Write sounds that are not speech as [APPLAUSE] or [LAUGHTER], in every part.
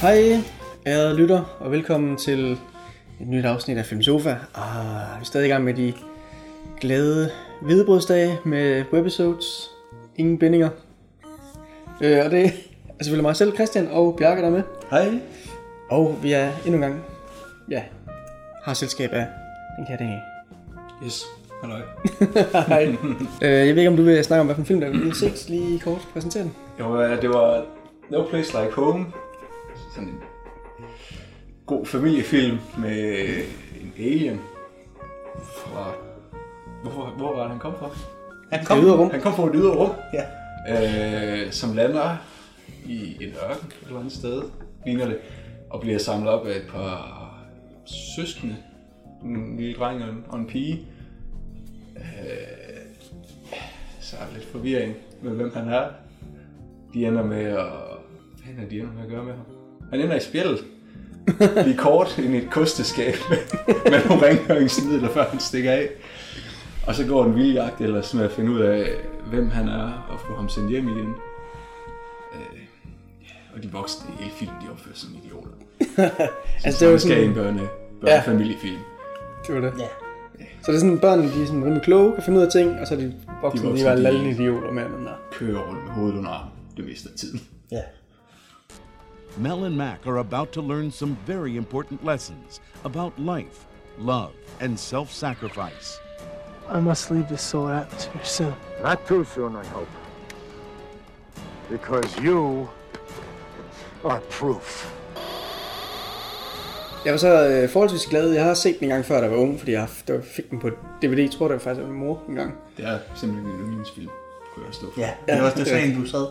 Hej, ærede lytter, og velkommen til et nyt afsnit af Film Sofa. Ah, vi er stadig i gang med de glade hvidebrødsdage med webisodes. Ingen bindinger. Øh, og det er selvfølgelig mig selv, Christian, og Bjarke, der er med. Hej. Og vi er endnu en gang, ja, har selskab af den her dag. Yes. Halløj. [LAUGHS] Hej. øh, jeg ved ikke, om du vil snakke om, hvilken film der er. Vi har set lige kort præsentere den. Jo, det var No Place Like Home. Sådan en god familiefilm med en alien fra... Hvorfor, hvor var det, han kom fra? Han ydre rum. Han kom fra et ydre rum, Ja. øh, som lander i en ørken et eller andet sted, ligner det, og bliver samlet op af et par søskende, en lille dreng og en, og en pige. Øh, så er der lidt forvirring med, hvem han er. De ender med at... Hvad er de ender med at gøre med ham? Han ender i spjældet. Lige kort ind i et kosteskab med nogle rengøringsmidler, før han stikker af. Og så går en vild jagt ellers med at finde ud af, hvem han er, og få ham sendt hjem igen. Øh, ja, og de voksne i hele filmen, de opfører sig som idioter. [LAUGHS] Altså, det var skal en sådan, børne, børnefamiliefilm. det var det. Ja. Så det er sådan, børnene de er sådan rimelig kloge, kan finde ud af ting, og så er de voksne, de, voksne, de var de- lallende idioter med den der. Kører rundt med hovedet under armen det meste af tiden. Ja. Mel and Mac are about to learn some very important lessons about life, love, and self sacrifice. I must leave this solar atmosphere soon. Not too soon, I hope. Because you are proof. Jeg var så øh, forholdsvis glad. Jeg har set den en gang før, da jeg var ung, fordi jeg der fik den på DVD. Jeg tror, det var faktisk af min mor en gang. Det er simpelthen en yndlingsfilm, kunne jeg stå for. Ja, det var også det er sådan en, du sad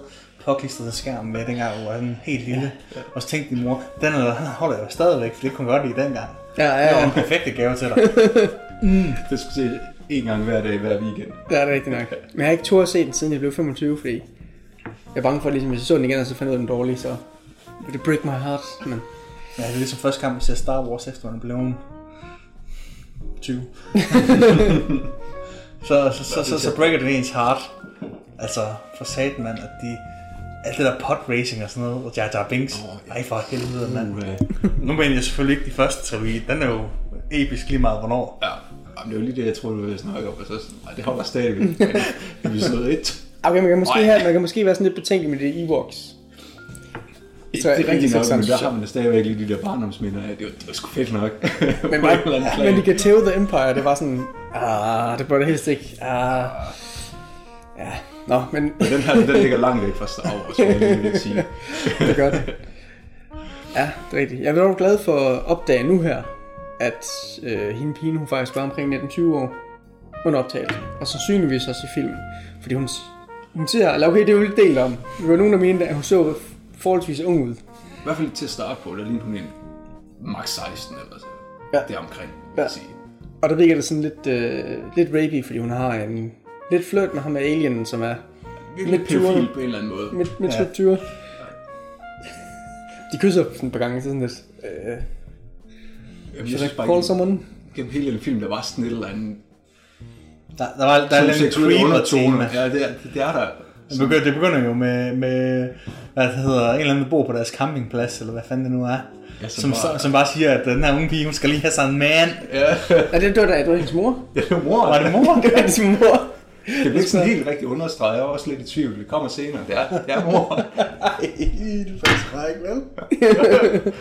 påklistret til skærmen med, dengang du var sådan helt lille. Og så tænkte din mor, den er, han holder jeg stadigvæk, for det kunne jeg godt lide dengang. Ja, ja, Det var ja. en perfekte gave til dig. [LAUGHS] Det skulle se en gang hver dag, hver weekend. Det er det rigtigt nok. Men jeg har ikke tur at se den, siden jeg blev 25, fordi jeg er bange for, at ligesom, hvis jeg så den igen, og så fandt jeg ud af den dårlig, så vil det break my heart. Men Ja, det er ligesom første gang, vi ser Star Wars, efter man blev 20. [LAUGHS] [LAUGHS] så, så, så, så, så breaker det ens heart. Altså, for satan, mand, at de... Alt det der pod racing og sådan noget, og Jar Jar Binks. Ej, for helvede, mand. Uh, Nu mener jeg selvfølgelig ikke de første trilogi. Den er jo episk lige meget, hvornår. ja, Jamen, det var lige det, jeg troede, du ville snakke om. Og så sådan, nej, det holder stadigvæk. Episode 1. okay, man kan måske, have, man kan måske være sådan lidt betænkelig med det Ewoks. Jeg, det er rigtigt nok, men der har man stadigvæk lige de der barndomsminder af. Det var, det var sgu fedt nok. Men, [LAUGHS] bare, men de kan tæve The Empire, det var sådan, ah, det burde helst ikke, ah, ja, nå, men Men den her, den ligger langt væk fra Star Wars, vil jeg lige sige. [LAUGHS] det gør det. Ja, det er rigtigt. Jeg er dog glad for at opdage nu her, at øh, hende pigen, hun faktisk var omkring 19-20 år under optagelsen, og sandsynligvis også i filmen. Fordi hun, hun siger, eller okay, det er jo lidt delt om. Der var nogen, der mente, at hun så forholdsvis ung ud. I hvert fald til at starte på, der lignede hun en max 16 eller så. Ja. Det omkring, vil Ja. sige. Og der virker det sådan lidt, øh, lidt rapey, fordi hun har en lidt flirt med ham med alienen, som er Virkelig Midt pædofil 20'erne. på en eller anden måde. midt, midt Ja. ja. 20. De kysser sådan et par gange, så sådan lidt, øh, Jamen, jeg synes bare, call gennem, someone? gennem hele den film, der var sådan et eller andet Der, der, var, der er lidt seksuelle creeper undertone. tema. Ja, det er, det er der. Det begynder, det begynder jo med, med hvad det hedder, en eller anden, der bor på deres campingplads, eller hvad fanden det nu er. Ja, som som, bare- som, som bare siger, at den her unge pige, hun skal lige have sig en man. Ja, Ja, det, det var da, det var hendes mor. det er mor. Var det mor? [LAUGHS] Det var hendes mor. Det bliver ikke sådan helt rigtig understreget. Jeg var også lidt i tvivl. Det kommer senere. Det er, det er mor. [LAUGHS] Ej, det er faktisk ikke, vel?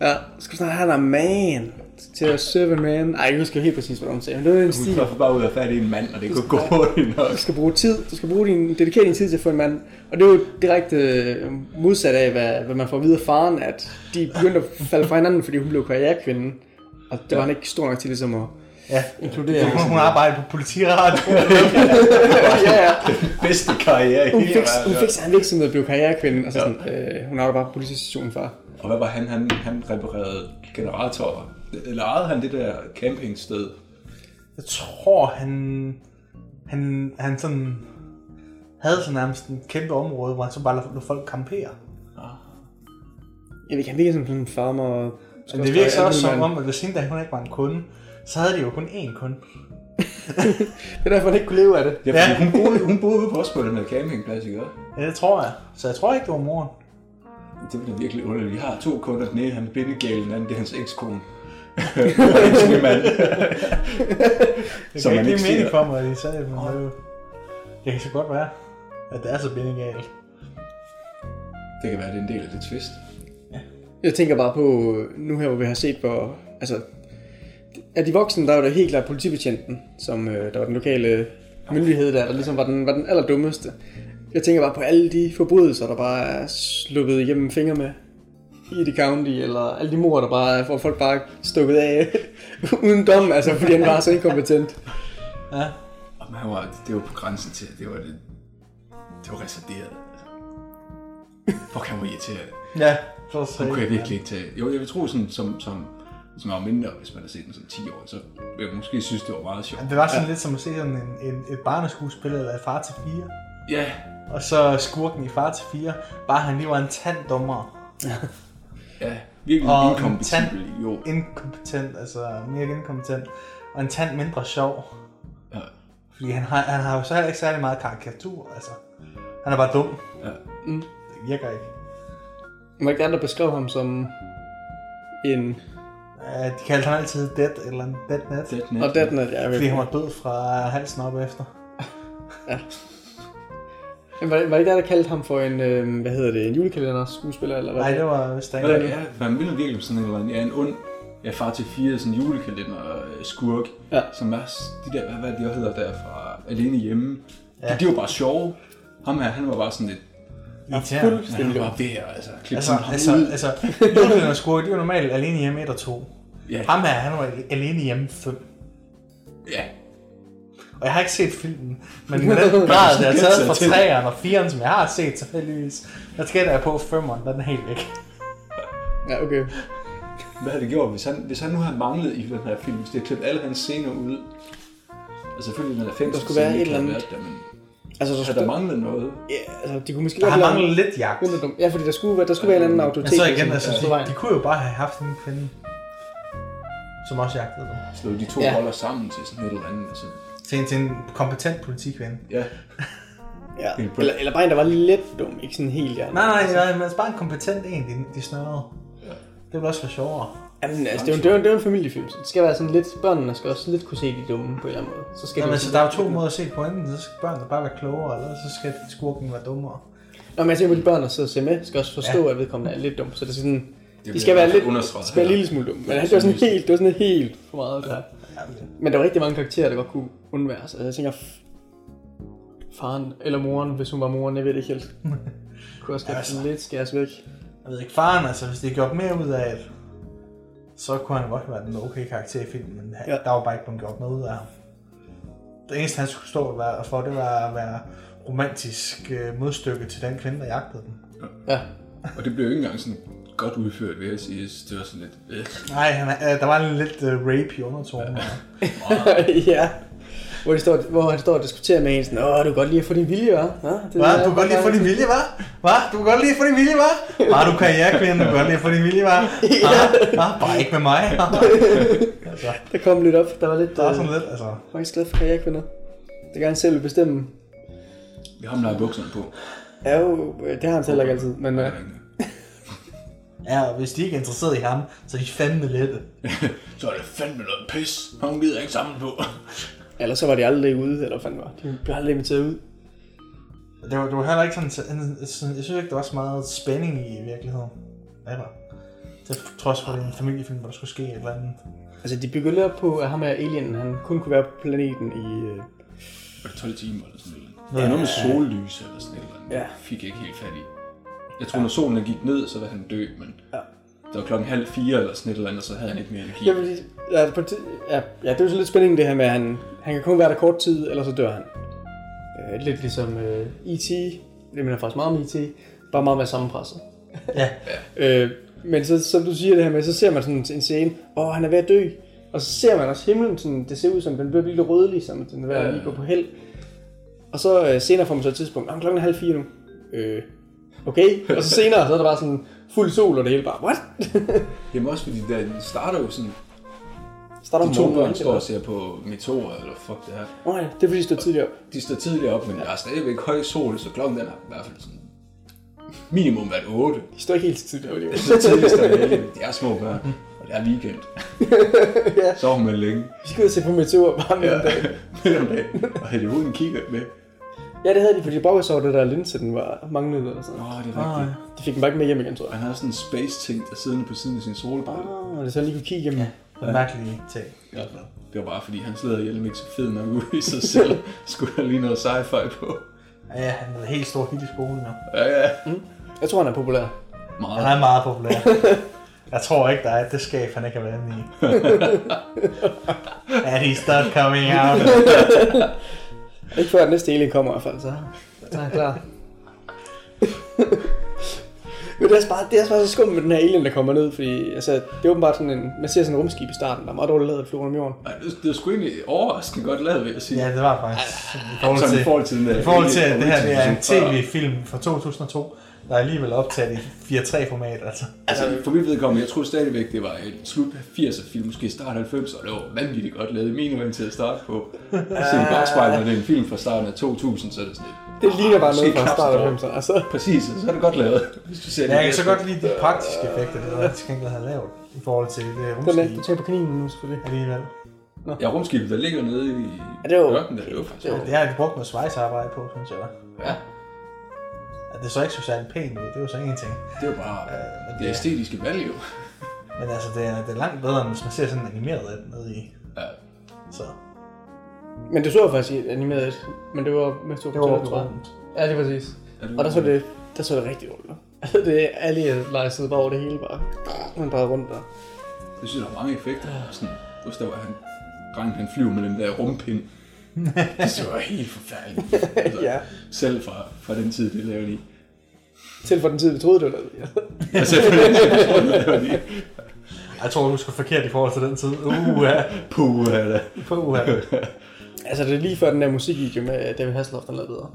Ja, skal vi snart have dig man til at serve en man. Ej, jeg kan huske helt præcis, hvad hun sagde. Men det var en Hun stil. får bare ud af fat i en mand, og det kunne gå hurtigt nok. Du skal bruge tid, du skal bruge din, dedikere din tid til at få en mand. Og det er jo direkte øh, modsat af, hvad, hvad man får at vide af faren, at de begyndte at falde fra hinanden, fordi hun blev karrierekvinde. Og det var han ikke stor nok til ligesom at Ja, inkludere. hun, hun arbejder på politiradio. [LAUGHS] ja, ja. Bedste karriere i Hun hele fik, verden. hun fik sig en virksomhed og blev karrierekvinde, og så sådan, øh, hun arbejdede bare på politistationen før. Og hvad var han? Han, han reparerede generatorer. Eller ejede han det der campingsted? Jeg tror, han, han, han sådan havde sådan nærmest en kæmpe område, hvor han så bare lod folk campere. Jeg ved ikke, han virker som sådan en farmer. Men det virker så også som om, at hvis hende der hun ikke var en kunde, så havde de jo kun én kunde. Det er derfor, han ikke kunne leve af det. Ja, Ja. ja. hun, boede, hun boede ude på også på den der campingplads, ikke også? Ja, det tror jeg. Så jeg tror ikke, det var moren. Det bliver virkelig underligt. Vi har to kunder. Den ene han er bindegale, den anden det er hans ekskone. Mand. Det [LAUGHS] Som kan man ikke ikke lige mening for mig, at de sagde det, men det, er jo- det kan så godt være, at det er så bindegalt. Det kan være, det er en del af det twist. Jeg tænker bare på, nu her hvor vi har set, hvor... Altså, af de voksne, der var det helt klart politibetjenten, som øh, der var den lokale myndighed der, der ligesom var den, var den allerdummeste. Jeg tænker bare på alle de forbrydelser, der bare er sluppet igennem fingre med i det county, eller alle de mor, der bare hvor folk bare stukket af [LAUGHS] uden dom, altså fordi han var så inkompetent. Ja. Og man var, det var på grænsen til, det var det, det var reserveret. Fuck, han var irriterende. Ja, så Så kunne jeg virkelig ikke tage. Jo, jeg vil tro, sådan, som, som, man var mindre, hvis man havde set den som 10 år, så ville jeg måske synes, det var meget sjovt. Det var sådan lidt som at se sådan en, en, et barneskuespil eller et far til fire. Ja, Og så skurken i far til fire, bare han lige var en tand dummere. [LAUGHS] ja, virkelig Og en inkompatibel jo. Inkompetent, altså mere inkompetent. Og en tand mindre sjov. Ja, Fordi han har, han har jo så heller ikke særlig meget karikatur, altså. Han er bare dum. ja. Det virker ikke. Må ikke andre beskrev ham som en... Uh, de kaldte ham altid Dead eller en Dead Net. Dead Net. Og Deadnet, ja, jeg Fordi ved. han var død fra halsen op efter. Men Var, det- var det ikke der, der kaldte ham for en, øh, hvad hedder det, en julekalender skuespiller, eller hvad? Nej, det var vist Hvad ikke. er det? Ja, man minder virkelig sådan en eller anden, ja, en ond, ja, far til fire, sådan en julekalender skurk, Ja. som er de der, hvad, hvad det, de hedder der fra Alene Hjemme. Ja. Ja. De var bare sjove. Ham her, han var bare sådan lidt, Irriterende. ja, han var ved at, altså, klippe Altså, sådan altså, ud. altså, julekalender skurke, de var normalt alene hjemme 1 og 2. Ja, Ham her, han var alene hjemme 5. ja. Og jeg har ikke set filmen, men med den [LAUGHS] grad, der er taget fra 3'eren og 4'eren, som jeg har set tilfældigvis, der skætter jeg på 5'eren, der er den helt væk. Ja, okay. Hvad havde det gjort, hvis han, hvis han nu havde manglet i den her film, hvis det havde klippet alle hans scener ud? Altså selvfølgelig, den der fængsel, Der skulle være et eller andet- Der, men Altså, der, havde der manglet noget? ja, altså, de kunne måske Der har manglet lidt jagt. Ja, fordi der skulle, være- der skulle være en anden Men autoritet. så igen, altså, de, de kunne jo bare have haft en kvinde, som også jagtede dem. Slå de to Ja. ja. roller sammen til sådan et eller andet. Altså, Til en, til en kompetent politikvinde. ja, [LAUGHS] Ja. Eller, eller bare en, der var lidt dum, ikke sådan helt hjernet. Nej, nej, nej, men altså bare en kompetent en, de, de snørrede. Det ville også være sjovere. Jamen, altså, det er, jo, det, er jo, det er jo en familiefilm, så det skal være sådan lidt, børnene skal også lidt kunne se de dumme på en eller anden måde. Så skal Jamen, det altså, der er jo to måder at se det på. Enten så skal børnene bare være klogere, eller så skal skurken være dummere. Nå, men jeg tænker på, de børn, der sidder og ser med, skal også forstå, Ja. ja. at vedkommende er lidt dum. Så det er sådan, Det de bliver skal være lidt, understreget skal være en lille smule dumme. Men det var sådan helt, det var sådan helt for meget der. Men der var rigtig mange karakterer, der godt kunne undværes. Altså, jeg tænker, faren eller moren, hvis hun var moren, jeg ved det ikke helt. [LAUGHS] kunne også godt Altså. sådan lidt skæres væk. Jeg ved ikke, faren, altså, hvis de gjorde mere ud af det, så kunne han godt være den okay karakter i filmen, men ja. Ja. der var bare ikke blevet gjort noget ud af ham. Det eneste, han skulle stå være- for, det var at være romantisk øh, modstykke til den kvinde, der jagtede den. Ja. [LAUGHS] Og det blev jo ikke engang sådan godt udført, vil jeg sige. Jeg Det var sådan lidt... Øh. Nej, han, er- øh, der var en lidt øh, rape i undertonen. [LAUGHS] ja. Hvor, de står, hvor han står og diskuterer med en sådan, åh, du kan godt lide at få din vilje, hva'? Ja, det Hvad? Du kan godt lide at få din vilje, hva'? Hvad? Du kan godt lide at få din vilje, hva'? Var du karrierekvinde? Du kan godt lide at få din vilje, hva'? [LAUGHS] Ja. Bare ikke med mig. [LAUGHS] altså, Der kom lidt op, der var lidt, der er øh, sådan lidt, altså... faktisk glad for karrierekvinder. Det kan han selv bestemme. Vi har ham, der har bukserne på. Ja, jo, øh, det har han selv ikke altid, men øh, Ja, og hvis de ikke er interesseret i ham, så er de fandme lette. [LAUGHS] Så er det fandme noget pis. Ham gider ikke sammen på. [LAUGHS] ellers så var de aldrig ude, eller hvad fanden var. De blev aldrig inviteret ud. Det var, det var heller ikke sådan, sådan, sådan, jeg synes ikke, der var så meget spænding i virkeligheden. Eller? Til trods for, at det er en familiefilm, hvor der skulle ske et eller andet. Altså, de byggede op på, at ham her alien, han kun kunne være på planeten i... Øh, Var det 12 timer eller sådan noget? Det var noget med sollys eller sådan et eller andet. Ja. Fik jeg ikke helt fat i. Jeg tror, når solen den gik ned, så var han død, men Ja. det var klokken halv fire eller sådan et eller andet, så havde han ikke mere energi. jeg vil, ja, på, ja, ja, det er jo så lidt spænding det her med, at han, han kan kun være der kort tid, eller så dør han. Øh, lidt ligesom øh, E.T., det minder faktisk meget om E.T., bare meget mere sammenpresset. Ja. [LAUGHS] Øh, men så, som du siger det her med, så ser man sådan en scene, åh, oh, han er ved at dø. Og så ser man også himlen, sådan, det ser ud som, den bliver lidt rødlig, som den er ved at lige gå på held. Og så øh, senere får man så et tidspunkt, "Nå, klokken er halv fire nu. Øh, okay. Og så senere, så er der bare sådan fuld sol, og det hele bare, what? [LAUGHS] Jamen også fordi, der, starter jo sådan, Starter de to børn står og ser på meteorer, eller fuck det her. Åh ja, det er fordi, de står tidligere op. De står tidligere op, men der er stadigvæk høj sol, så klokken den er i hvert fald sådan minimum hvert 8. De står ikke helt tidligt op alligevel. Så tidligst der er er små børn, og det er weekend. [LAUGHS] Ja. Så har man længe. Vi skal ud og se på Meteor bare med Ja. en dag. [LAUGHS] Midt om dagen. Og havde de overhovedet en kigger med? Ja, det havde de, fordi Bogus så det der linse, den var manglet eller sådan Åh, oh, det er rigtigt. De fik den bare ikke med hjem igen, tror jeg. han havde sådan en space-ting, der siddende på siden af sin solbrille. Ah, det er så lige kunne kigge igennem. Ja. En mærkelig ting. Ja. Det var bare fordi, hans læderhjelm ikke så fed nok ud i sig selv. [LAUGHS] Skulle der lige noget sci-fi på. Ja, ja, han er helt stor hit i skolen nu. Ja, ja. Jeg tror, han er populær. Meget. Han er meget populær. [LAUGHS] Jeg tror ikke, der er et skab, han ikke har været inde i. And he's not coming out. [LAUGHS] Ikke før den næste alien kommer i hvert fald, så, så er jeg klar. Men det er, også bare, det er også bare så skummelt med den her alien, der kommer ned, fordi altså, det er åbenbart sådan en, man ser sådan en rumskib i starten, der er meget dårligt lavet rundt om jorden. Ej, det, det var sgu egentlig overraskende godt lavet, vil jeg sige. Ja, det var faktisk. I forhold Sådan til, i forhold til den der... i forhold til at det her det er en tv-film fra 2002, der er alligevel optaget i 4.3-format, altså. Altså, for mit vedkommende, jeg troede stadigvæk, det var et slut 80'er film, måske start 90'er, og det var vanvittigt godt lavet. Minimum til at starte på. Se i bagspejlet, når det er en film fra starten af 2000, så er det sådan lidt... Det ligner bare Måske noget fra starten af dårligt. 90'erne. Altså, Præcis, så er det godt lavet. Hvis du ser Ja, jeg kan så godt lide de praktiske effekter, det er, de skal ikke have lavet i forhold til det den er, du rumskib tænker på kaninen nu, selvfølgelig. alligevel. Ja, rumskibet, der ligger nede i Ja, det var- ørkenen, der, det var faktisk det var-. Det har de brugt noget svejsarbejde på, synes jeg. Ja, Ja, det så ikke så særlig pænt ud, det er jo så ingenting. det var bare Øh, men det det er, æstetiske valg jo. [LAUGHS] men altså, det er, det er langt bedre, end hvis man ser sådan en animeret et nede i. Ja. Så Men det så jeg faktisk i et animeret et, men det var med to det var tror jeg. Ja, det er præcis. Ja, det var- Og der så det, der så det rigtig dårligt. Altså, det er alle lejset bare over det hele bare. Man bare rundt der. Jeg synes, der er mange effekter. Sådan, hvis der var han, drengen, han flyver med den der rumpind. [LAUGHS] det så var helt forfærdeligt. Altså, [LAUGHS] Ja. Selv fra, fra den tid, det lavede de. Til for den tid, vi troede, det var lavet. Ja. Altså, for den tid, det lavede de. Jeg tror, du skulle forkert i forhold til den tid. Uh, ja. Puh, da. Puh, ja. Altså, det er lige før den der musikvideo med David Hasselhoff, den lavede bedre.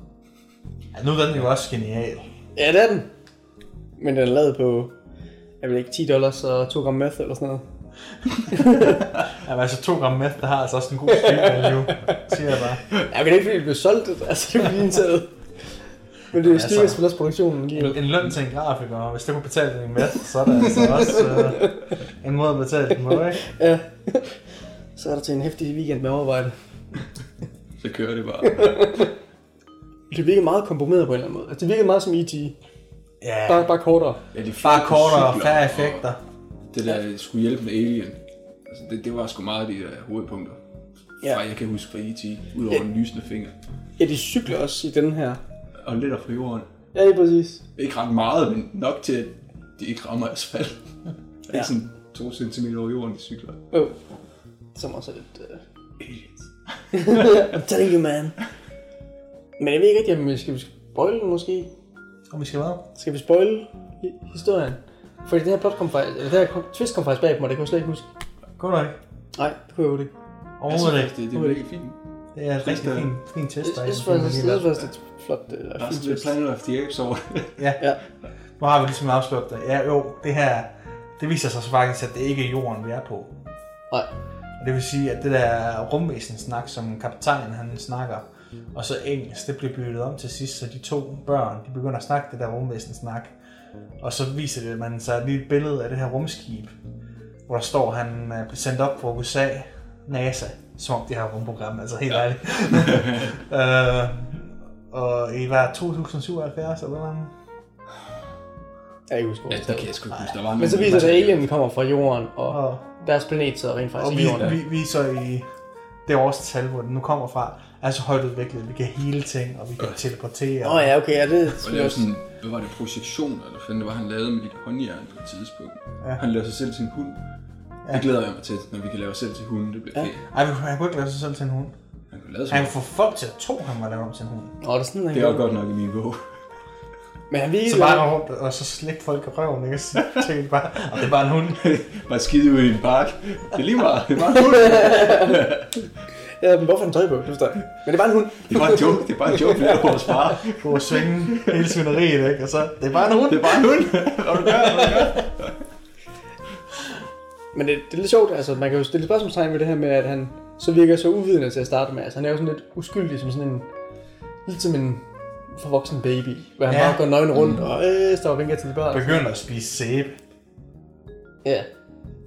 ja. Nu er den jo også genial. Ja, det er den. Men den er lavet på, jeg ved ikke, 10 dollars og 2 gram meth eller sådan noget. [LAUGHS] Jamen altså, 2 gram meth, der har altså også en god value, [LAUGHS] siger jeg bare. Ja, men det er ikke fordi, det blev solgt. Altså, det er lige indtaget. Men det Altså- stiger selvfølgelig også produktionen En, en løn til en grafiker, og hvis det kunne betale din meth, så er det altså også øh, en måde at betale den på, ikke? Ja. [LAUGHS] Så er der til en hæftig weekend med overarbejde. Så kører det bare. Det virker meget komprimeret på en eller anden måde. Altså, det virker meget som E.T. Ja, Bare, bare kortere. Ja, de bare kortere og færre og effekter. Det der skulle hjælpe med Alien. Altså, det, det var sgu meget af de der hovedpunkter. Ja. Ja. Fra, jeg kan huske fra E.T. Udover Ja. den lysende finger. Ja, de cykler også i den her. Og lidt af jorden. Ja, lige præcis. Ikke ret meget, men nok til, at de ikke rammer asfalt. Det er Ja. ja. sådan to centimeter over jorden, de cykler. Oh. Som også er lidt... Uh... [LAUGHS] I'm telling you, man. Men jeg ved ikke rigtig, om vi skal spoil den måske. Og vi skal hvad? Skal vi spoil hi- historien? Fordi det her plot kom faktisk, eller det her kom- twist kom faktisk bag på mig, det kan jeg slet ikke huske. Godt nok. Nej, det kunne jeg jo ikke. Overhovedet ikke. synes, det, det er virkelig fint. Det er et rigtig det- fint, fint test, der Jeg er i synes faktisk, jeg synes faktisk, det er et flot, det er Der er fint sådan lidt twist. Planet of the Apes over det. Ja. Ja. Nu har vi ligesom afsløret det. Ja, jo, det her, det viser sig så faktisk, at det ikke er jorden, vi er på. Nej. Og det vil sige, at det der rumvæsen-snak, som kaptajnen han snakker, og så engelsk, det bliver byttet om til sidst, så de to børn, de begynder at snakke det der rumvæsen-snak. Og så viser det, man så lige et billede af det her rumskib, hvor der står, at han er blevet sendt op fra USA, NASA, som om det her rumprogram, altså helt ærligt. [LAUGHS] øh, og i hver 2077 eller hvad? Jeg ikke huske, hvor Ja, det det er. kan jeg sgu ikke huske. Der var Men så viser det, at alien kommer fra jorden, og Og, deres planet så rent og faktisk vi, i jorden. vi, vi er så i det årstal, hvor den nu kommer fra, er så højt udviklet. Vi kan hele ting, og vi kan teleportere. Åh oh, ja, okay, ja, det er også... sådan, hvad var det, projektioner, eller hvad det var, han lavede med et håndjern på et tidspunkt. Ja. Han lavede sig selv til en hund. Ja. Det glæder jeg mig til, når vi kan lave os selv til hunden. Det bliver Ja. fedt. Ej, han kunne ikke lave sig selv til en hund. Han kunne lave Han sig kunne få folk til at tro, at han var lavet om til en hund. Åh, det er sådan, han Det er også godt nok i min bog. Men han viser... Så bare gå rundt, og så slikke folk i røven, ikke? Så tænkte bare, og det er bare en hund. [LAUGHS] Bare skide ud i en park. Det er lige meget. Det er bare en hund. [LAUGHS] Ja, men hvorfor har han tøj på? Det forstår jeg. ikke. Men det er bare en hund. Det er bare en joke. Det er bare en joke, vi laver vores far. Gå og svinge hele svineriet, ikke? Og så, det er bare en hund. Det er bare en hund. Hvad du gør, hvad du gør. Men det, det er lidt sjovt, altså man kan jo stille spørgsmålstegn ved det her med, at han så virker så uvidende til at starte med. Altså han er jo sådan lidt uskyldig, som sådan en, lidt som en, forvoksen baby, hvor han Ja. bare går nøgen rundt og øh, står og vinker til de børn. Begynder at spise sæbe. Ja.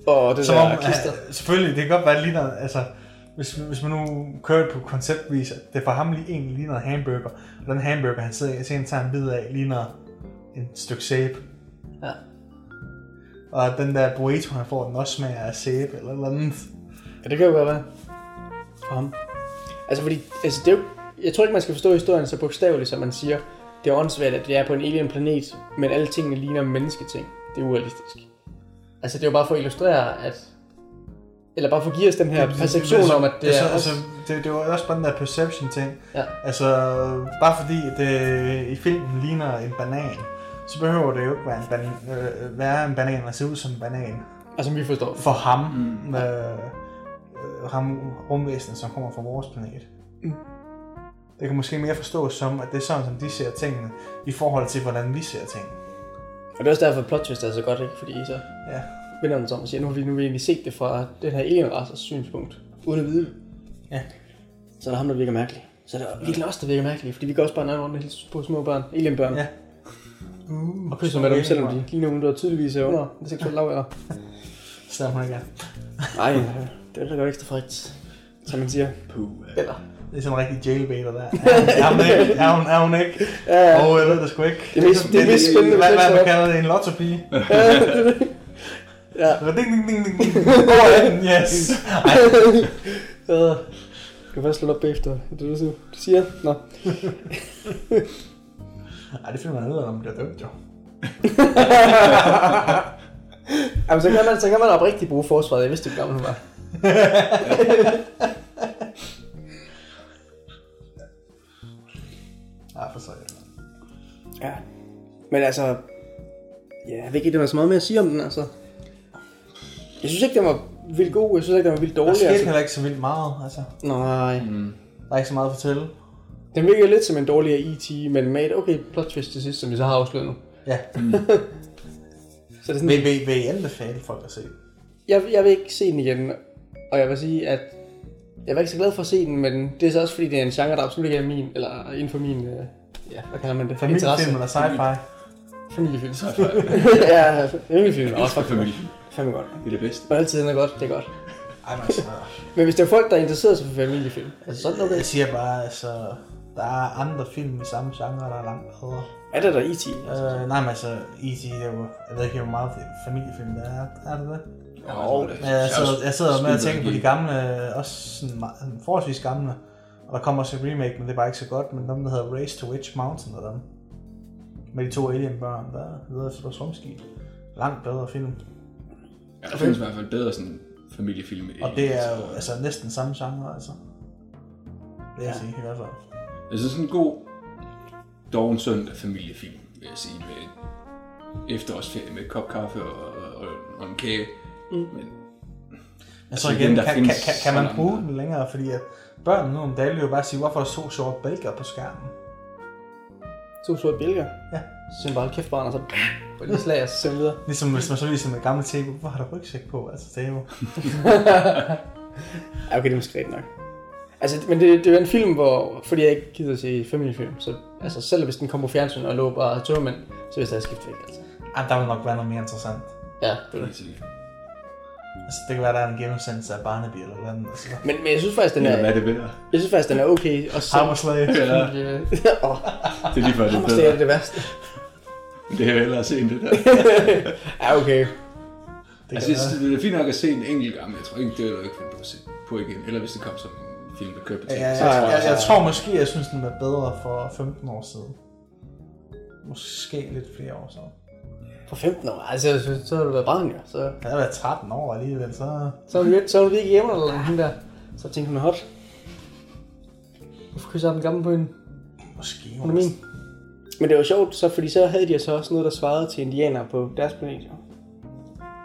Og det Som der om, klister. han, selvfølgelig, det kan godt være, det ligner, altså, hvis, hvis man nu kører på konceptvis, at det for ham lige egentlig ligner en hamburger, og den hamburger, han sidder og tager en bid af, ligner en stykke sæbe. Ja. Og den der burrito, han får, den også smager af sæbe eller noget andet. Ja, det kan jo godt være. For ham. Altså fordi, altså det er jo, jeg tror ikke, man skal forstå historien så bogstaveligt, som man siger. Det er åndssvagt, at det er på en alien planet, men alle tingene ligner mennesketing. Det er urealistisk. Altså det er jo bare for at illustrere, at... Eller bare for at give os den her perception om, at det, så, er... altså, det, det var også bare den der perception ting. Ja. Altså, bare fordi det i filmen ligner en banan, så behøver det jo ikke være en, banan, øh, være en banan, der ser ud som en banan. Altså vi forstår. For ham, mm. øh, øh, ham rumvæsenet, som kommer fra vores planet. Mm. Det kan måske mere forstås som, at det er sådan, som de ser tingene, i forhold til, hvordan vi ser ting. Og det er også derfor, at plot twist er så godt, ikke? Fordi så Ja. Vender den sig om og siger, nu har vi nu egentlig set det fra den her alien synspunkt, uden at vide. Ja. Så er der ham, der virker mærkelig. Så er der virkelig også, der virker mærkelig, fordi vi går også bare nøje rundt og hilser på små børn, alienbørn. Ja. Uh, og kysser med dem, selvom de ligner nogen, der tydeligvis er under det seksuelle lavere. Stemmer hun [LAUGHS] ikke. Nej, [LAUGHS] det er da godt ekstra frækt, som man siger. Puh. Eller. Det er sådan en rigtig jailbaiter der. [LAUGHS] Er hun ikke? Er hun, er hun ikke? Ja, Åh, oh, jeg ved det sgu ikke. Det er mest- er mest spændende, Hvad, hvad man er- kalder det? En lottopige? ja. Ding, ding, ding, ding, ding. [LAUGHS] Over yes. Ej, [LAUGHS] Ja. Jeg kan først slå op bagefter. Det er det, du du siger. Nå. [LAUGHS] Ej, det finder man ud af, når man bliver dømt, jo. Jamen, så kan man, så kan man oprigtigt bruge forsvaret. Jeg vidste ikke, hvor gammel hun var. Ja, for sig. Ja. Men altså... Ja, jeg ved ikke, det var så meget mere at sige om den, altså. Jeg synes ikke, den var vildt god. Jeg synes ikke, den var vildt Der dårlig. skete Altså. heller ikke så vildt meget, altså. Nej. Der er ikke så meget at fortælle. Den virker lidt som en dårligere E.T., men med et okay plot twist til sidst, som vi så har afsløret nu. Ja. [LAUGHS] Så det er sådan, Vil, vil, vil I anbefale folk at se jeg, jeg vil ikke se den igen, og jeg vil sige, at jeg var ikke så glad for at se den, men det er så også fordi, det er en genre, der absolut ikke er min, eller inden for min, øh, ja, hvad kalder man det? Familiefilm eller sci-fi? Familiefilm. [LAUGHS] ja, familiefilm er også For for familie. Fandme godt. Det er det bedste. Og altid er godt, det er godt. Ej, men altså, Men hvis det er folk, der interesserer sig for familiefilm, altså sådan okay. jeg siger bare, altså, der er andre film i samme genre, der er langt bedre. Er det der E.T.? Øh, nej, men altså, E.T. det er jo, jeg ved ikke, hvor meget familiefilm det er. Er det det? Jo, Men jeg sidder, jeg sidder med at tænke på de gamle, også sådan meget- sådan forholdsvis gamle. Og der kommer også et remake, men det er bare ikke så godt. Men dem, der hedder Race to Witch Mountain og dem. Med de to alien-børn, der leder efter deres rumskib. Langt bedre film. Ja, der findes i hvert fald bedre sådan familiefilm. Og det er jo altså næsten samme genre, altså. Det vil jeg sige, i hvert fald. Jeg synes sådan en god doven søndag familiefilm, vil jeg sige, med efterårsferie med et kop kaffe og, og, og en kage. Mm. Men Men så Altså, igen, der kan, kan, kan, kan man så bruge den længere, fordi at børn nu om dagen vil jo bare sige, hvorfor er to sorte bælger på skærmen? To sorte bjælker. Ja. Så bare, kæft barn, og så på lige slag, vi videre. Ligesom hvis man så viser med gamle tv, hvor har der rygsæk på? Altså, det er jo... [LAUGHS] Ja, okay, det er måske nok. Altså, men det, det er en film, hvor, fordi jeg ikke gider at se familiefilm, så altså, selv hvis den kom på fjernsyn og lå bare tørmænd, så hvis jeg skifte væk, altså. Ej, der vil nok være noget mere interessant. Ja, det er det. altså, det kan være, der er en genudsendelse af Barnaby eller noget andet. Altså, Men, men jeg synes faktisk, den eller hvad er, er det værd? jeg synes faktisk, den er okay. Og så, Hammerslag. Ja, [LAUGHS] Åh, det er lige før, det er Hammerslag er bedre. det værste. Det har jeg hellere set det der. [LAUGHS] Ja, okay. Det Altså, jeg synes, det er fint nok at se en enkelt gang, men jeg tror ikke, det er ikke finde på at se på igen. Eller hvis det kom som en film, der kører på Ja, tv. jeg, så jeg, tror jeg, jeg, jeg, tror måske, jeg synes, den var bedre for 15 år siden. Måske lidt flere år siden. For 15 år, altså, så, så har du været barn, jo. Så, Jeg har været 13 år alligevel, så... så er du så er du ikke hjemme, eller hende der. Så tænkte hun er hot. Hvorfor kysser jeg den gamle på hende? Måske. Hun er min. Men det var sjovt, så, fordi så havde de så også noget, der svarede til indianere på deres planet. Jo.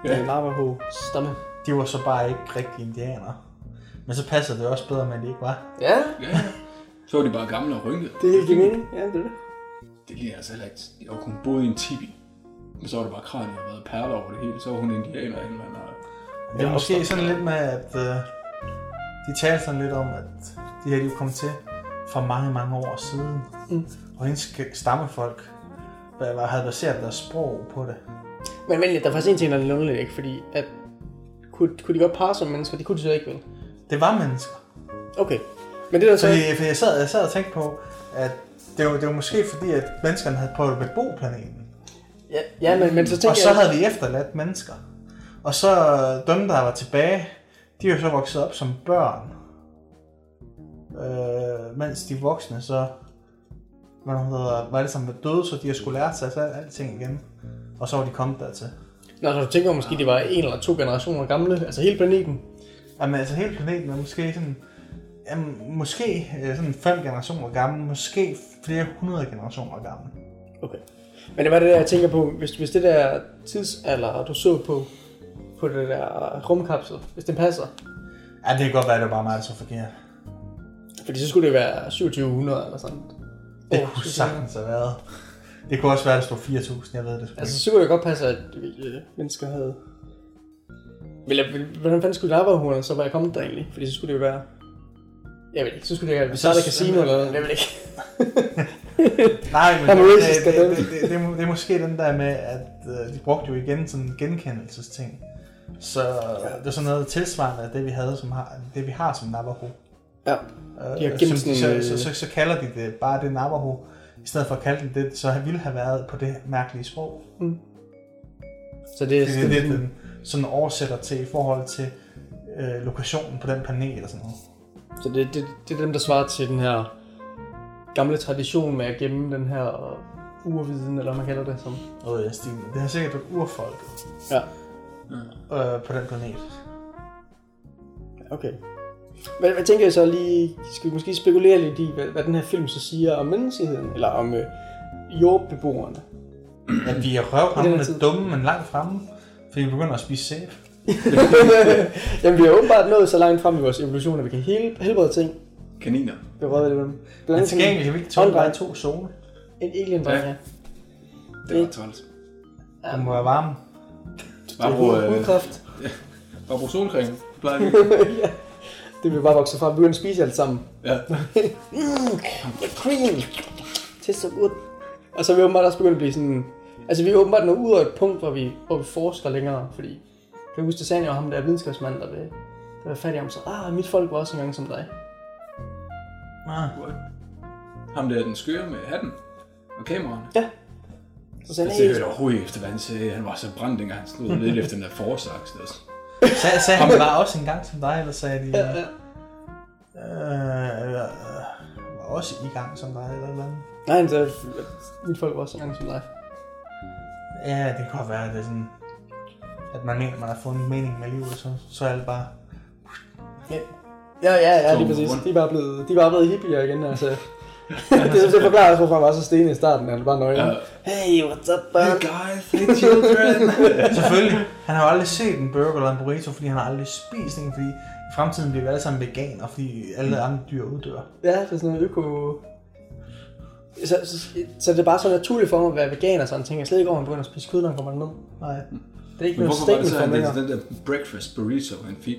Ja. Navajo stamme. De var så bare ikke rigtige indianere. Men så passer det også bedre, med, at de ikke var. Ja, ja, så var de bare gamle og rynkede. det giver mening. Ja, det er det. Det ligner altså heller ikke. Jeg var kun boet i en tibi. Men så var det bare kranier og været perler over det hele. Så var hun indianer, inden man har... Det er måske sådan lidt med, at uh, de talte sådan lidt om, at de her de er kommet til for mange, mange år siden. Mm. og hendes stammefolk var- havde baseret deres sprog på det. Men, men der er faktisk en ting, der er lidt underligt, ikke? Fordi at, kunne, kunne de godt parre som mennesker? Det kunne de så ikke, vel? Det var mennesker. Okay. Men det der så... Fordi, for jeg sad, jeg sad og tænkte på, at det var, det var måske fordi, at menneskerne havde prøvet at bebo planeten. Ja, ja men, men så tænker Og så jeg... havde de efterladt mennesker. Og så dem, der var tilbage, de er jo så vokset op som børn. Øh, mens de voksne så hvad det hedder, var alle sammen døde, så de har skulle lære sig så alting igen. Og så var de kommet dertil. Nå, så du tænker måske, de var en eller to generationer gamle? Altså hele planeten? Jamen altså hele planeten er måske sådan, jamen, måske øh, sådan fem generationer gammel, måske flere hundrede generationer gammel. Okay. Men det var det der, jeg tænker på, hvis, hvis det der tidsalder, du så på, på det der rumkapsel, hvis det passer. Ja, det kan godt være, at det var bare mig, der så forkert. Fordi så skulle det være 2700 eller sådan. Det Åh, kunne sagtens have været. Det kunne også være, at der stod 4.000, jeg ved det Altså, så kunne det godt passe, at øh, mennesker havde... Eller, hvordan fanden skulle Navajoerne så være kommet der egentlig? Fordi så skulle det jo være... Jeg ved ikke, så skulle det være, vi startede casino eller noget, jeg ved ikke. [LAUGHS] Nej, men det, er det, det, det, det, det, er det er måske den der med, at øh, de brugte jo igen sådan en genkendelsesting. Så det er sådan noget tilsvarende af det, vi havde, som har, det vi har som Navajo. Ja. Øh, De har gemt så, sådan, så, så, så, så, kalder de det bare det Navajo, i stedet for at kalde det det, så ville have været på det mærkelige sprog. Så det er, Det er det, den sådan oversætter til i forhold til øh, lokationen på den planet og sådan noget. Så det, det, det er dem, der svarer til den her gamle tradition med at gemme den her urviden, eller hvad man kalder det som. Noget i den stil. Det har sikkert været urfolket Ja. øh, på den planet. Okay. Men hvad tænker jeg så lige, skal vi måske spekulere lidt i, hvad, hvad den her film så siger om menneskeheden, eller om øh, jordbeboerne? [CLEARS THROAT] Ja, vi er røvhamrende dumme, men langt fremme, fordi vi begynder at spise sæbe. [LAUGHS] Jamen, vi har åbenbart nået så langt frem i vores evolution, at vi kan hel- helbrede ting. Kaniner. Vi har røget det med dem. Blandt Men andet til gengæld kan vi ikke tåle bare to zone. En alien Ja. ja. Det var træls. Den må være varme. Bare Det brug, øh, [LAUGHS] bare brug solcreme. Det plejer vi. [LAUGHS] Det vil bare vokse fra, at begynde at spise alt sammen. Ja. [LAUGHS] Cream. Det er så godt. Og så er vi åbenbart også begyndt at blive sådan... Altså, vi er åbenbart nået ud af et punkt, hvor vi, hvor vi forsker længere, fordi... Kan jeg huske, det sagde jeg jo ham der videnskabsmand, der vil, der vil fat i ham, så ah, mit folk var også engang som dig. Ah. What? Ham der, den skøre med hatten og kameraerne. Så sagde Jeg han, hørte hey, overhovedet efter, hvad han sagde. Han var så brændt, dengang han stod lidt efter den der forsaks. Der. Sag, sagde han bare også en gang som dig, eller sagde de... ja, ja. Øh, øh, var også i gang som dig, eller hvad? Nej, han sagde, at mit folk var også engang som dig. Ja, det kan godt være, at det er sådan... At man mener, man har fundet en mening med livet, så, så er alt bare... Ja, ja, ja, ja lige præcis. De er bare blevet, de er bare blevet hippier igen, altså. Det, det forklarer også, hvorfor han var så sten i starten. Han var bare nøgen. Ja. Hey, what's up, bud? Hey guys, hey children. [LAUGHS] Selvfølgelig. Han har jo aldrig set en burger eller en burrito, fordi han har aldrig spist en, fordi i fremtiden bliver vi alle sammen veganer, fordi alle andre dyr uddør. Ja, det er sådan noget øko... Så, så, så, det er bare så naturligt for mig at være veganer, så han tænker slet ikke over, at han begynder at spise kød, når han kommer ned. Nej. Det er ikke Men noget hvorfor var det så, at den, der breakfast burrito, han fik?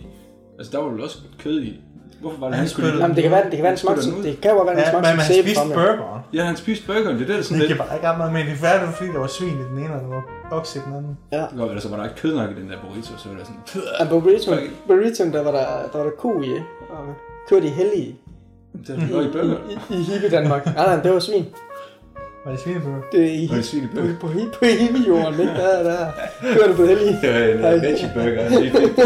Altså, der var vel også kød i. Hvorfor var det, Han han skulle... Jamen, det kan være, det kan være en smag, Spytter den ud. det kan jo være en Ja, smag, men sæbe spiste burgeren. Ja, han spiste burgeren. Det er det, der sådan Det lidt... kan bare ikke ret meget med. Det det var fordi, der var svin i den ene, og der var okse i den anden. Ja. Det der så var der ikke kød nok i den der burrito, så var der sådan... Ja, burrito, burrito, der var der, der var der ko i, og kørte i hellige Det var i burger. i, i, i hippie Danmark. Nej, nej, det var svin. Var det svineburger? Det er i, Var det svin i på, burger? på, på, på hippie-jorden, ikke? Der, der kørte på hellige. Det var en veggie burger. Det er det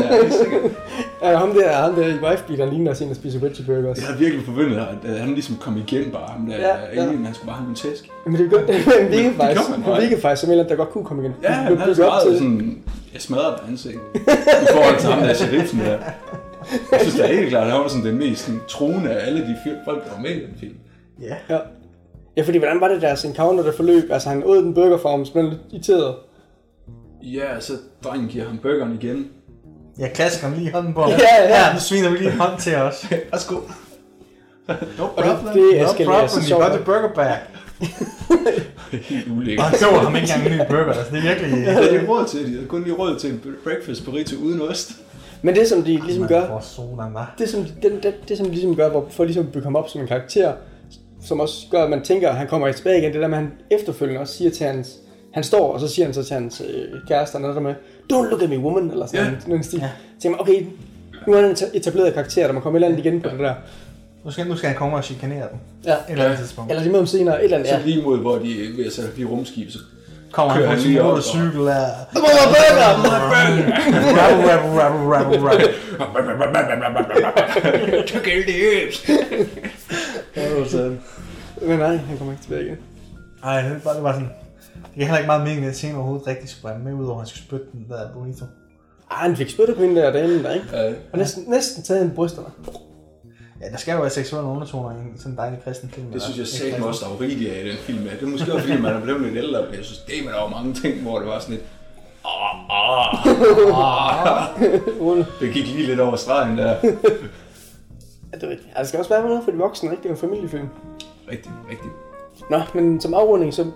er. Ja, ham der, ham der i wifebeateren ligner også en, der spiser veggie burgers. Jeg havde virkelig forventet, at at han ligesom kom igen bare. Ham der Ja, ja, alien, han skulle bare have en tæsk. Men det er godt, det han det faktisk, gør man han bare. virker faktisk som en der godt kunne komme igen. Ja, Det han havde så meget sådan... Jeg smadrede på ansigt. I forhold til ham der sheriffen der. Jeg synes da helt klart, at han var sådan den mest sådan, troende af alle de folk, der var med i den film. Ja. Ja. Ja, fordi hvordan var det deres encounter, der forløb? Altså, han åd den burgerform, så blev han lidt irriteret. Ja, så drengen giver ham burgeren igen. Jeg klasker ham lige i hånden på ham. Ja, [LAUGHS] ja. ja. nu sviner vi lige en hånd til os. [LAUGHS] Værsgo. No Og det, det No eskalerer så problem, you got the burger back. Helt Og ulækkert. han så ham ikke engang en ny burger, altså det er virkelig... Det havde de ikke råd til. De havde kun lige råd til en breakfast burrito uden ost. Men det, som de ligesom gør, Hvor solen det som, det, det, det, som de ligesom gør, hvor, for ligesom at bygge ham op som en karakter, som også gør, at man tænker, at han kommer tilbage igen. Det der med, at han efterfølgende også siger til hans... Han står, og så siger han så til hans øh, kæreste, noget der med, don't look at me, woman, eller sådan yeah. noget stil. Så tænker man, okay, nu er han eta- etableret karakter, der må komme et eller andet igen på det der. Nu skal, nu skal han komme og chikanere dem. Ja. Et eller andet tidspunkt. Eller lige med om senere, et eller andet, Så lige mod, hvor de er ved at sætte de rumskib, så Kommer han på sin motorcykel der. Motherfucker! Rabble, rabble, rabble, rabble, rabble. Men nej, han kommer ikke tilbage igen. Ej, det var, det var sådan... Det gav heller ikke meget mening, at scenen overhovedet rigtig skulle være med, udover at han skulle spytte den der bonito. Ej, han fik spyttet på hende der damen der, ikke? Ja. Og næsten, næsten taget hende brysterne. Ja, der skal jo være seksuelle undertoner i en sådan en dejlig kristen film. Det synes jeg Ikke sagde også, der var rigeligt af i den film. Det er måske også, fordi man er blevet lidt ældre, men jeg synes, det der var mange ting, hvor det var sådan lidt... [LAUGHS] Uden. Det gik lige lidt over stregen der. Ja, det er rigtigt. Ja, det skal også være noget for de voksne, ikke? Det er en familiefilm. Rigtig, rigtig. Nå, men som afrunding, så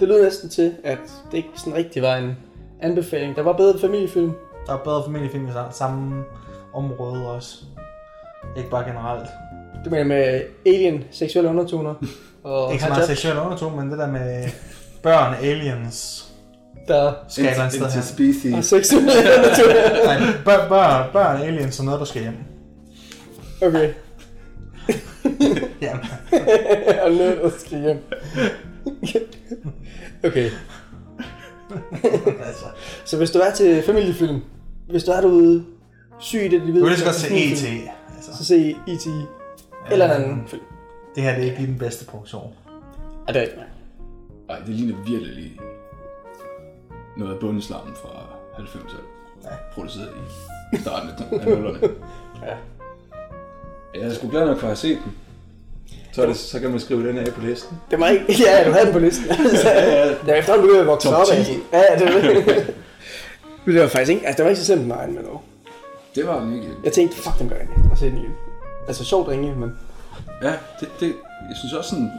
det lød næsten til, at det ikke sådan rigtig var en anbefaling. Der var bedre familiefilm. Der er bedre familiefilm i sa- samme område også. Ikke bare generelt. Det mener med alien, seksuelle undertoner. [LAUGHS] Og Ikke så meget seksuel undertone, men det der med børn, aliens, der skal et sted hen. og seksuelle undertoner. [LAUGHS] Nej, børn, børn, børn, aliens og noget, der skal hjem. Okay. [LAUGHS] Jamen, og der skal hjem. okay. [LAUGHS] altså. Så hvis du er til familiefilm, hvis du er derude syg i det, de ved, Du vil lige så godt se E.T. Altså, så se E.T. Eller en anden film. det her det er ikke lige den bedste produktion. Ja, det er ikke Nej, det ligner virkelig lige noget af bundeslammen fra 90'erne. Ja. Produceret i starten af 0'erne. [LAUGHS] Ja. Jeg er sgu glad nok for at have set den. Så, er det, så kan man skrive den af på listen. Det var ikke... [LAUGHS] Ja, du havde den på listen. [LAUGHS] [LAUGHS] Jeg er efterhånden begyndt at vokse Top op af. 10. Ja, ja, det var det. Men det var faktisk ikke... Altså, det var ikke så simpelt med med noget. Det var den ikke. Jeg tænkte, fuck, den gør jeg ikke. Og se den igen. Altså, sjovt ringe, men... Ja, det, det, jeg synes også sådan...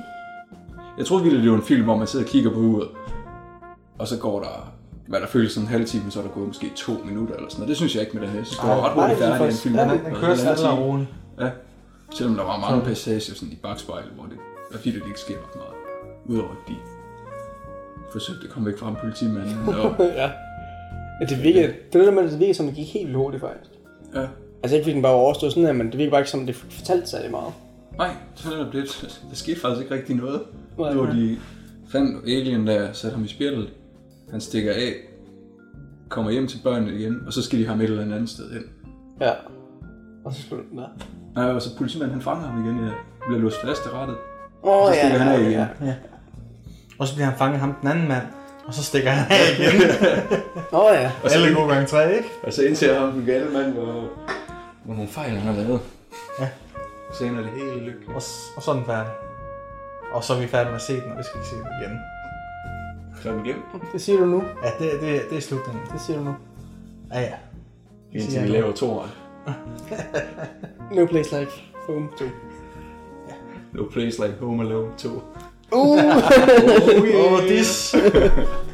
Jeg troede virkelig, det var en film, hvor man sidder og kigger på uret. Og så går der, hvad der føles sådan en halv time, så er der gået måske to minutter eller sådan noget. Det synes jeg ikke med det her. Jeg synes, det var ret hurtigt det er færdigt, en film. ja, Den, kører time. roligt. Ja. Selvom der var mange passager sådan i bagspejlet, hvor det var fordi, det ikke sker ret meget. Udover at de forsøgte at komme væk fra en politimand. [LAUGHS] Og, ja. ja. det virker... Det er det der at det virker som, det gik helt hurtigt, faktisk. ja. Altså, ikke fordi den bare var overstået sådan her, men det virker bare ikke som, det fortalte sig det meget. Nej, så er det, [LAUGHS] der skete faktisk ikke rigtig noget. Nej, Hvor de fandt alien der, satte ham i spjældet. Han stikker af, kommer hjem til børnene igen, og så skal de have ham et eller andet sted hen. Ja. Og så slutter den der. Ja, og så politimanden han fanger ham igen, ja. bliver låst fast i rettet. Åh, Og oh, så ja, han af igen. ja. Og så bliver han fanget ham den anden mand. Og så stikker han af igen. [LAUGHS] Åh, oh, ja. Og så, Alle gode gange tre, ikke? og så indser ham den gale mand, hvor, hvor nogle fejl han har lavet. Ja. Så ender det helt lykkeligt. Og, og så er den færdig. Og så er vi færdige med at se den, og vi skal ikke se den igen. Så er den igennem. Det siger du nu. Ja, det, det, det er slutningen. Det siger du nu. Ja, ja. Indtil vi laver toeren. [LAUGHS] No place like home 2. No Place Like Home Alone 2. Uh! Åh, oh, dis. [LAUGHS] [LAUGHS]